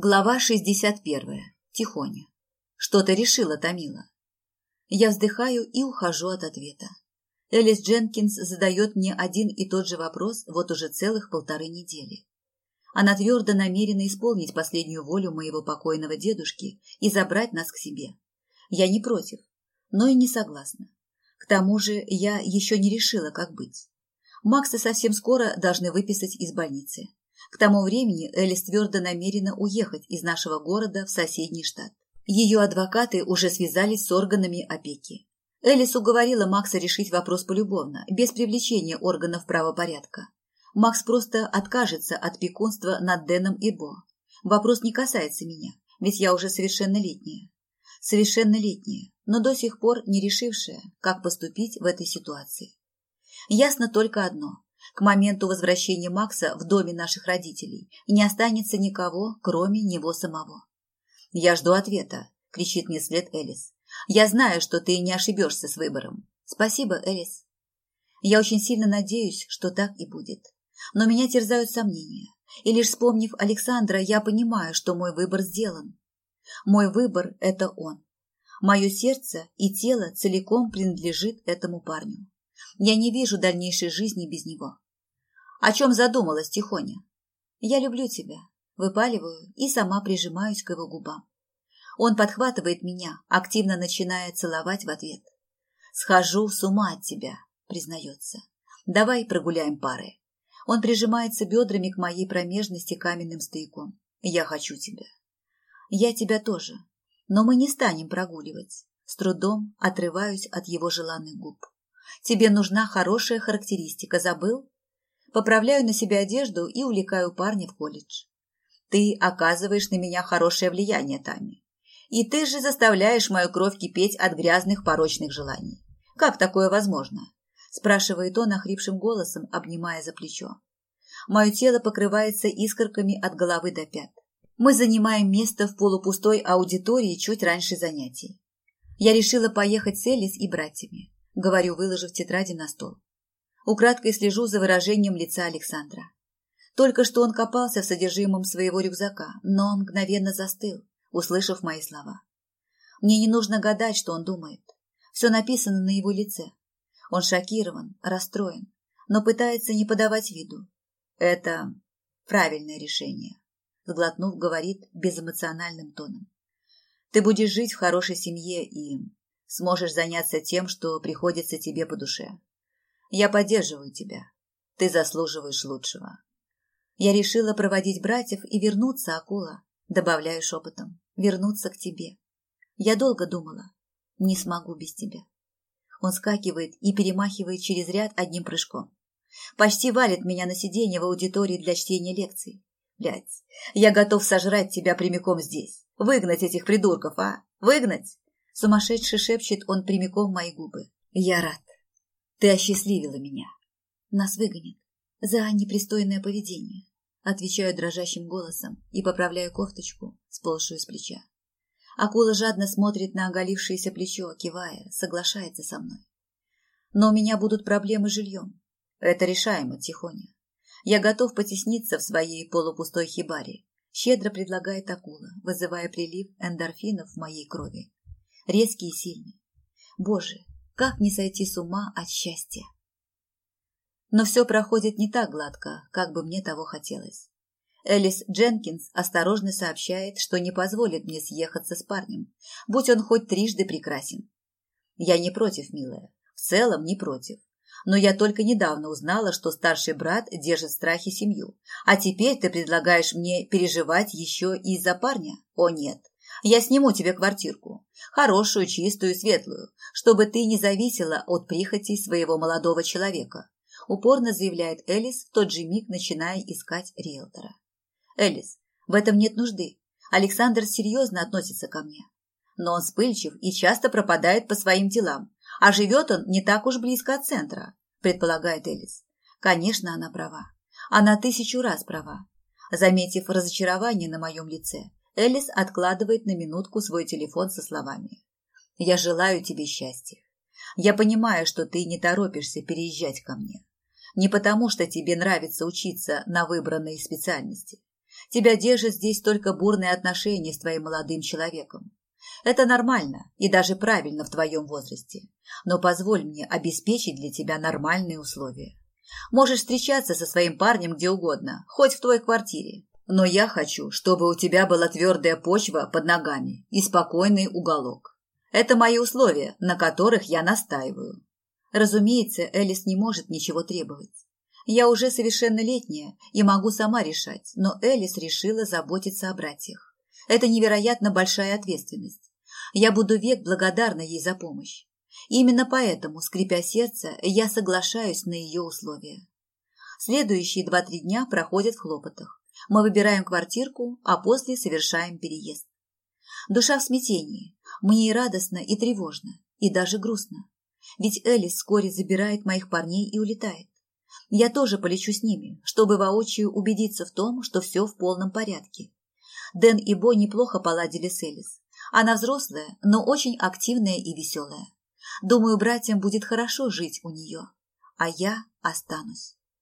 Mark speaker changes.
Speaker 1: Глава 61. Тихоня. Что-то решила Томила. Я вздыхаю и ухожу от ответа. Элис Дженкинс задает мне один и тот же вопрос вот уже целых полторы недели. Она твердо намерена исполнить последнюю волю моего покойного дедушки и забрать нас к себе. Я не против, но и не согласна. К тому же я еще не решила, как быть. Макса совсем скоро должны выписать из больницы. К тому времени Элис твердо намерена уехать из нашего города в соседний штат. Ее адвокаты уже связались с органами опеки. Элис уговорила Макса решить вопрос полюбовно, без привлечения органов правопорядка. Макс просто откажется от пекунства над Дэном и Бо. Вопрос не касается меня, ведь я уже совершеннолетняя. Совершеннолетняя, но до сих пор не решившая, как поступить в этой ситуации. Ясно только одно. К моменту возвращения Макса в доме наших родителей не останется никого, кроме него самого. «Я жду ответа», — кричит мне след Элис. «Я знаю, что ты не ошибешься с выбором. Спасибо, Элис. Я очень сильно надеюсь, что так и будет. Но меня терзают сомнения. И лишь вспомнив Александра, я понимаю, что мой выбор сделан. Мой выбор – это он. Мое сердце и тело целиком принадлежит этому парню. Я не вижу дальнейшей жизни без него. О чем задумалась Тихоня? Я люблю тебя. Выпаливаю и сама прижимаюсь к его губам. Он подхватывает меня, активно начиная целовать в ответ. «Схожу с ума от тебя», признается. «Давай прогуляем пары». Он прижимается бедрами к моей промежности каменным стояком. «Я хочу тебя». «Я тебя тоже. Но мы не станем прогуливать». С трудом отрываюсь от его желанных губ. Тебе нужна хорошая характеристика, забыл? Поправляю на себе одежду и увлекаю парня в колледж. Ты оказываешь на меня хорошее влияние, Тами. И ты же заставляешь мою кровь кипеть от грязных порочных желаний. Как такое возможно? Спрашивает он охрипшим голосом, обнимая за плечо. Мое тело покрывается искорками от головы до пят. Мы занимаем место в полупустой аудитории чуть раньше занятий. Я решила поехать с Элис и братьями говорю, выложив тетради на стол. Украдкой слежу за выражением лица Александра. Только что он копался в содержимом своего рюкзака, но он мгновенно застыл, услышав мои слова. Мне не нужно гадать, что он думает. Все написано на его лице. Он шокирован, расстроен, но пытается не подавать виду. Это правильное решение, сглотнув, говорит безэмоциональным тоном. Ты будешь жить в хорошей семье и сможешь заняться тем, что приходится тебе по душе. Я поддерживаю тебя. Ты заслуживаешь лучшего. Я решила проводить братьев и вернуться, акула, добавляю шепотом, вернуться к тебе. Я долго думала, не смогу без тебя. Он скакивает и перемахивает через ряд одним прыжком. Почти валит меня на сиденье в аудитории для чтения лекций. Блядь, я готов сожрать тебя прямиком здесь. Выгнать этих придурков, а? Выгнать? Сумасшедший шепчет он прямиком в мои губы. Я рад. Ты осчастливила меня. Нас выгонят. За непристойное поведение. Отвечаю дрожащим голосом и поправляю кофточку, сползшую с плеча. Акула жадно смотрит на оголившееся плечо, кивая, соглашается со мной. Но у меня будут проблемы с жильем. Это решаемо, Тихоня. Я готов потесниться в своей полупустой хибаре. Щедро предлагает акула, вызывая прилив эндорфинов в моей крови резкий и сильный. Боже, как не сойти с ума от счастья! Но все проходит не так гладко, как бы мне того хотелось. Элис Дженкинс осторожно сообщает, что не позволит мне съехаться с парнем, будь он хоть трижды прекрасен. Я не против, милая, в целом не против. Но я только недавно узнала, что старший брат держит в страхе семью. А теперь ты предлагаешь мне переживать еще и из-за парня? О нет, я сниму тебе квартирку, хорошую, чистую, светлую, чтобы ты не зависела от прихоти своего молодого человека», упорно заявляет Элис, в тот же миг начиная искать риэлтора. «Элис, в этом нет нужды. Александр серьезно относится ко мне. Но он вспыльчив и часто пропадает по своим делам, а живет он не так уж близко от центра», предполагает Элис. Конечно, она права. Она тысячу раз права. Заметив разочарование на моем лице, Элис откладывает на минутку свой телефон со словами. «Я желаю тебе счастья. Я понимаю, что ты не торопишься переезжать ко мне. Не потому, что тебе нравится учиться на выбранной специальности. Тебя держит здесь только бурные отношения с твоим молодым человеком. Это нормально и даже правильно в твоем возрасте. Но позволь мне обеспечить для тебя нормальные условия. Можешь встречаться со своим парнем где угодно, хоть в твоей квартире. Но я хочу, чтобы у тебя была твердая почва под ногами и спокойный уголок. Это мои условия, на которых я настаиваю. Разумеется, Элис не может ничего требовать. Я уже совершеннолетняя и могу сама решать, но Элис решила заботиться о братьях. Это невероятно большая ответственность. Я буду век благодарна ей за помощь. Именно поэтому, скрипя сердце, я соглашаюсь на ее условия. Следующие два-три дня проходят в хлопотах. Мы выбираем квартирку, а после совершаем переезд. Душа в смятении. Мне и радостно, и тревожно, и даже грустно. Ведь Элис вскоре забирает моих парней и улетает. Я тоже полечу с ними, чтобы воочию убедиться в том, что все в полном порядке. Дэн и Бо неплохо поладили с Элис. Она взрослая, но очень активная и веселая. Думаю, братьям будет хорошо жить у нее, а я останусь.